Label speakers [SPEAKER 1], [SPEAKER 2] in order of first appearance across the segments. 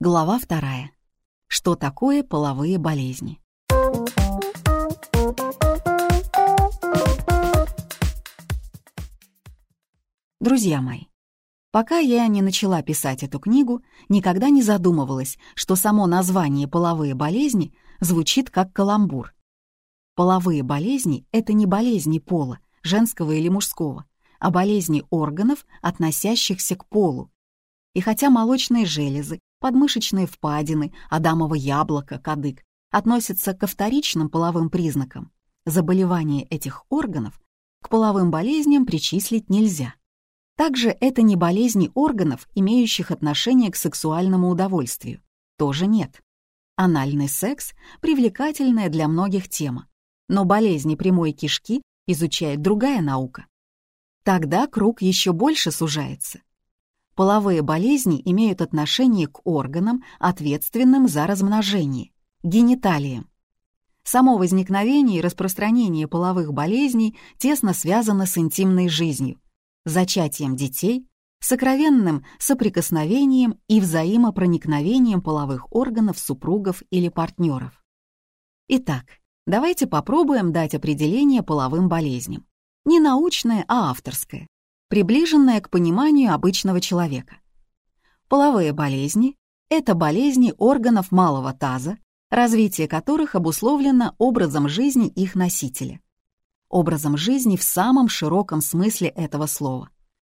[SPEAKER 1] Глава вторая. Что такое половые болезни? Друзья мои, пока я не начала писать эту книгу, никогда не задумывалась, что само название «половые болезни» звучит как каламбур. Половые болезни — это не болезни пола, женского или мужского, а болезни органов, относящихся к полу. И хотя молочные железы, подмышечные впадины, адамово яблоко, кадык относятся ко вторичным половым признакам, заболевания этих органов к половым болезням причислить нельзя. Также это не болезни органов, имеющих отношение к сексуальному удовольствию. Тоже нет. Анальный секс — привлекательная для многих тема, но болезни прямой кишки изучает другая наука. Тогда круг еще больше сужается. Половые болезни имеют отношение к органам, ответственным за размножение, гениталиям. Само возникновение и распространение половых болезней тесно связано с интимной жизнью, зачатием детей, сокровенным соприкосновением и взаимопроникновением половых органов супругов или партнеров. Итак, давайте попробуем дать определение половым болезням. Не научное, а авторское приближенная к пониманию обычного человека. Половые болезни — это болезни органов малого таза, развитие которых обусловлено образом жизни их носителя. Образом жизни в самом широком смысле этого слова.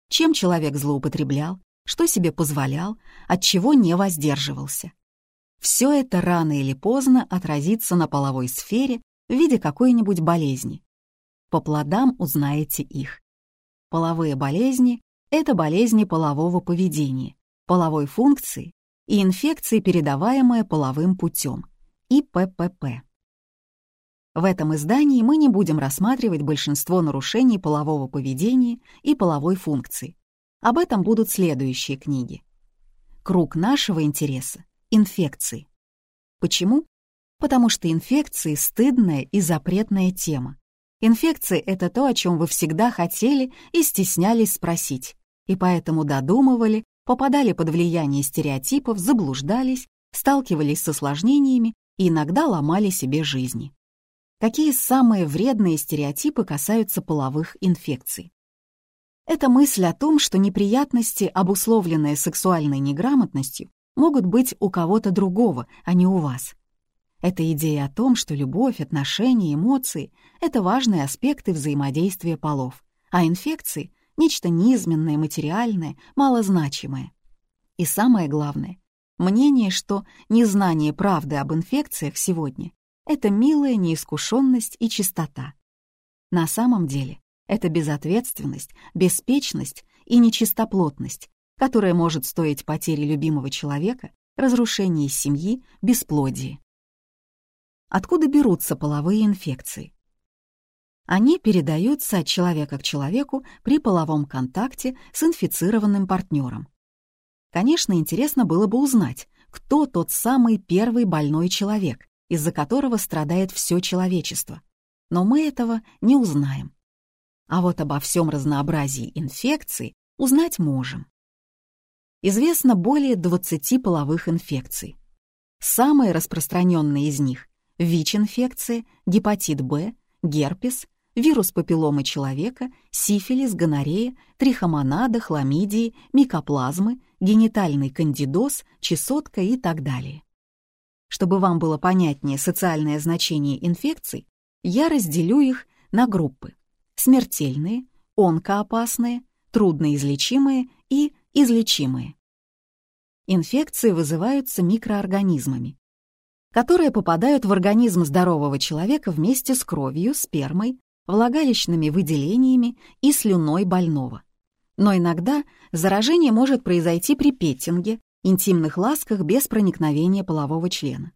[SPEAKER 1] Чем человек злоупотреблял, что себе позволял, от чего не воздерживался. Все это рано или поздно отразится на половой сфере в виде какой-нибудь болезни. По плодам узнаете их. Половые болезни — это болезни полового поведения, половой функции и инфекции, передаваемые половым путем, ИППП. В этом издании мы не будем рассматривать большинство нарушений полового поведения и половой функции. Об этом будут следующие книги. Круг нашего интереса — инфекции. Почему? Потому что инфекции — стыдная и запретная тема. Инфекции — это то, о чем вы всегда хотели и стеснялись спросить, и поэтому додумывали, попадали под влияние стереотипов, заблуждались, сталкивались с осложнениями и иногда ломали себе жизни. Какие самые вредные стереотипы касаются половых инфекций? Это мысль о том, что неприятности, обусловленные сексуальной неграмотностью, могут быть у кого-то другого, а не у вас. Это идея о том, что любовь, отношения, эмоции — это важные аспекты взаимодействия полов, а инфекции — нечто низменное, материальное, малозначимое. И самое главное — мнение, что незнание правды об инфекциях сегодня — это милая неискушенность и чистота. На самом деле это безответственность, беспечность и нечистоплотность, которая может стоить потери любимого человека, разрушения семьи, бесплодия. Откуда берутся половые инфекции? Они передаются от человека к человеку при половом контакте с инфицированным партнером. Конечно, интересно было бы узнать, кто тот самый первый больной человек, из-за которого страдает все человечество. Но мы этого не узнаем. А вот обо всем разнообразии инфекций узнать можем. Известно более 20 половых инфекций. Самые распространенные из них ВИЧ-инфекция, гепатит Б, герпес, вирус папилломы человека, сифилис, гонорея, трихомонада, хламидии, микоплазмы, генитальный кандидоз, чесотка и так далее. Чтобы вам было понятнее социальное значение инфекций, я разделю их на группы — смертельные, онкоопасные, трудноизлечимые и излечимые. Инфекции вызываются микроорганизмами, которые попадают в организм здорового человека вместе с кровью, спермой, влагалищными выделениями и слюной больного. Но иногда заражение может произойти при петтинге, интимных ласках без проникновения полового члена.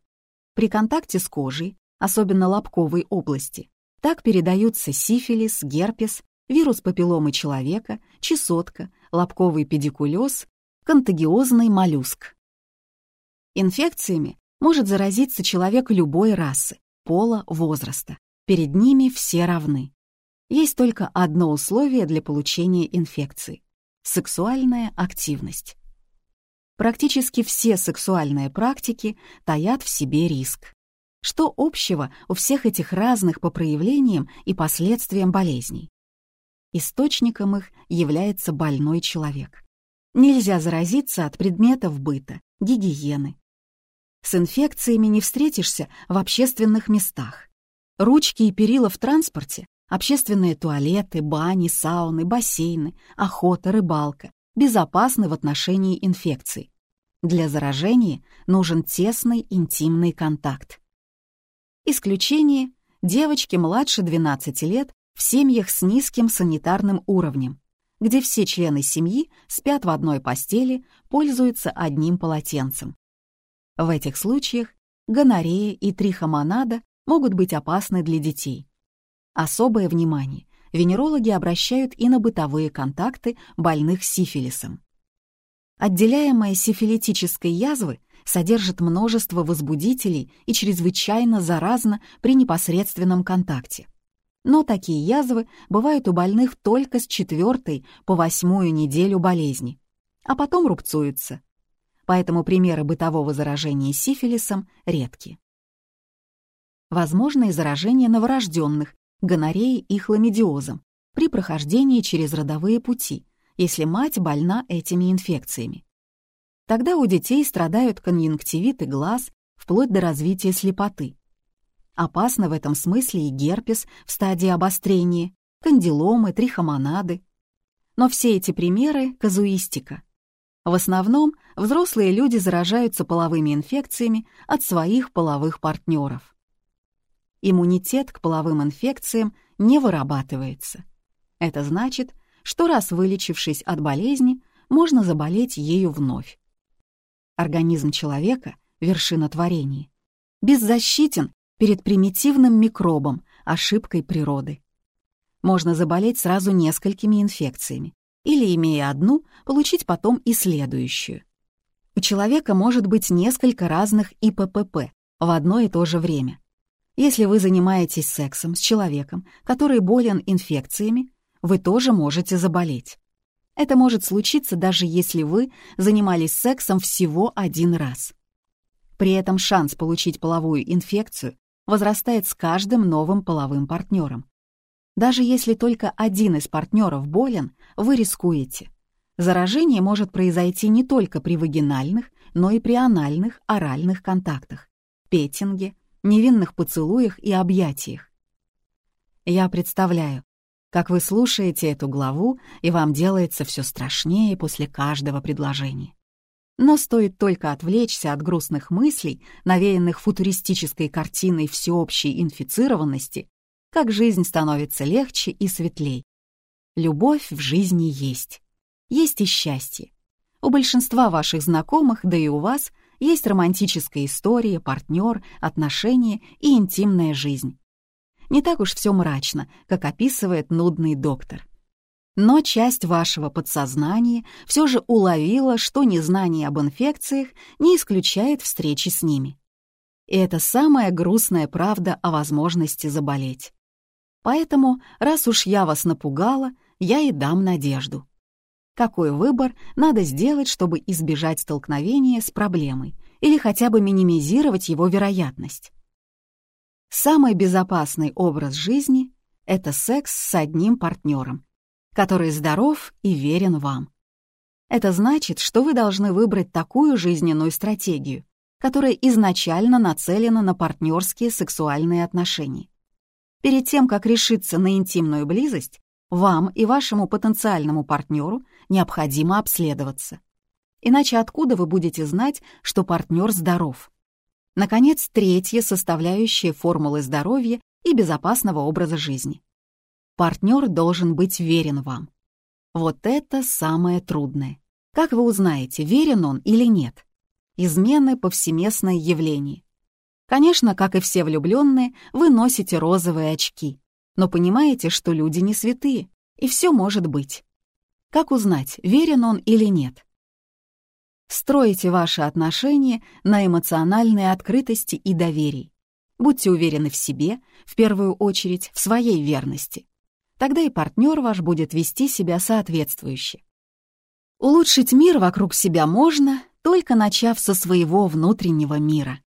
[SPEAKER 1] При контакте с кожей, особенно лобковой области, так передаются сифилис, герпес, вирус папилломы человека, чесотка, лобковый педикулез, контагиозный моллюск. Инфекциями может заразиться человек любой расы, пола, возраста. Перед ними все равны. Есть только одно условие для получения инфекции — сексуальная активность. Практически все сексуальные практики таят в себе риск. Что общего у всех этих разных по проявлениям и последствиям болезней? Источником их является больной человек. Нельзя заразиться от предметов быта, гигиены. С инфекциями не встретишься в общественных местах. Ручки и перила в транспорте, общественные туалеты, бани, сауны, бассейны, охота, рыбалка безопасны в отношении инфекций. Для заражения нужен тесный интимный контакт. Исключение – девочки младше 12 лет в семьях с низким санитарным уровнем, где все члены семьи спят в одной постели, пользуются одним полотенцем. В этих случаях гонорея и трихомонада могут быть опасны для детей. Особое внимание венерологи обращают и на бытовые контакты больных сифилисом. Отделяемая сифилитической язвы содержит множество возбудителей и чрезвычайно заразна при непосредственном контакте. Но такие язвы бывают у больных только с четвертой по восьмую неделю болезни, а потом рубцуются. Поэтому примеры бытового заражения сифилисом редки. Возможно и заражение новорожденных гонореей и хламидиозом при прохождении через родовые пути, если мать больна этими инфекциями. Тогда у детей страдают конъюнктивиты глаз вплоть до развития слепоты. Опасно в этом смысле и герпес в стадии обострения, кандиломы, трихомонады. Но все эти примеры — казуистика. В основном взрослые люди заражаются половыми инфекциями от своих половых партнеров иммунитет к половым инфекциям не вырабатывается. Это значит, что раз вылечившись от болезни, можно заболеть ею вновь. Организм человека — вершина творения. Беззащитен перед примитивным микробом, ошибкой природы. Можно заболеть сразу несколькими инфекциями или, имея одну, получить потом и следующую. У человека может быть несколько разных ИППП в одно и то же время. Если вы занимаетесь сексом с человеком, который болен инфекциями, вы тоже можете заболеть. Это может случиться даже если вы занимались сексом всего один раз. При этом шанс получить половую инфекцию возрастает с каждым новым половым партнером. Даже если только один из партнеров болен, вы рискуете. Заражение может произойти не только при вагинальных, но и при анальных, оральных контактах, петинге, невинных поцелуях и объятиях. Я представляю, как вы слушаете эту главу, и вам делается все страшнее после каждого предложения. Но стоит только отвлечься от грустных мыслей, навеянных футуристической картиной всеобщей инфицированности, как жизнь становится легче и светлей. Любовь в жизни есть. Есть и счастье. У большинства ваших знакомых, да и у вас, есть романтическая история, партнер, отношения и интимная жизнь. Не так уж все мрачно, как описывает нудный доктор. Но часть вашего подсознания все же уловила, что незнание об инфекциях не исключает встречи с ними. И это самая грустная правда о возможности заболеть. Поэтому, раз уж я вас напугала, я и дам надежду. Какой выбор надо сделать, чтобы избежать столкновения с проблемой или хотя бы минимизировать его вероятность? Самый безопасный образ жизни — это секс с одним партнером, который здоров и верен вам. Это значит, что вы должны выбрать такую жизненную стратегию, которая изначально нацелена на партнерские сексуальные отношения. Перед тем, как решиться на интимную близость, вам и вашему потенциальному партнеру необходимо обследоваться. Иначе откуда вы будете знать, что партнер здоров? Наконец, третья составляющая формулы здоровья и безопасного образа жизни. Партнер должен быть верен вам. Вот это самое трудное. Как вы узнаете, верен он или нет? Измены — повсеместное явление. Конечно, как и все влюбленные, вы носите розовые очки, но понимаете, что люди не святые, и все может быть. Как узнать, верен он или нет? Стройте ваши отношения на эмоциональной открытости и доверии. Будьте уверены в себе, в первую очередь, в своей верности. Тогда и партнер ваш будет вести себя соответствующе. Улучшить мир вокруг себя можно, только начав со своего внутреннего мира.